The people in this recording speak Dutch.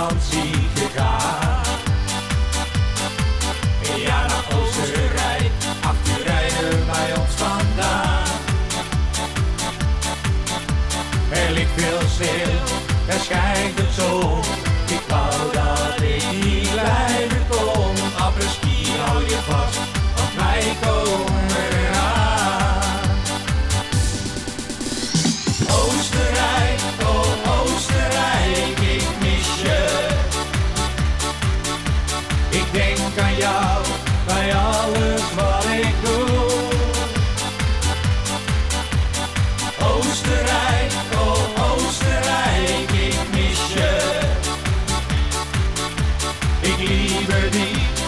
vakantie gegaan. Ja, naar Oostenrijk, achter rijden bij ons vandaan. Er ligt veel stil, er schijnt Ik denk aan jou bij alles wat ik doe. Oostenrijk, oh Oostenrijk, ik mis je. Ik liever niet.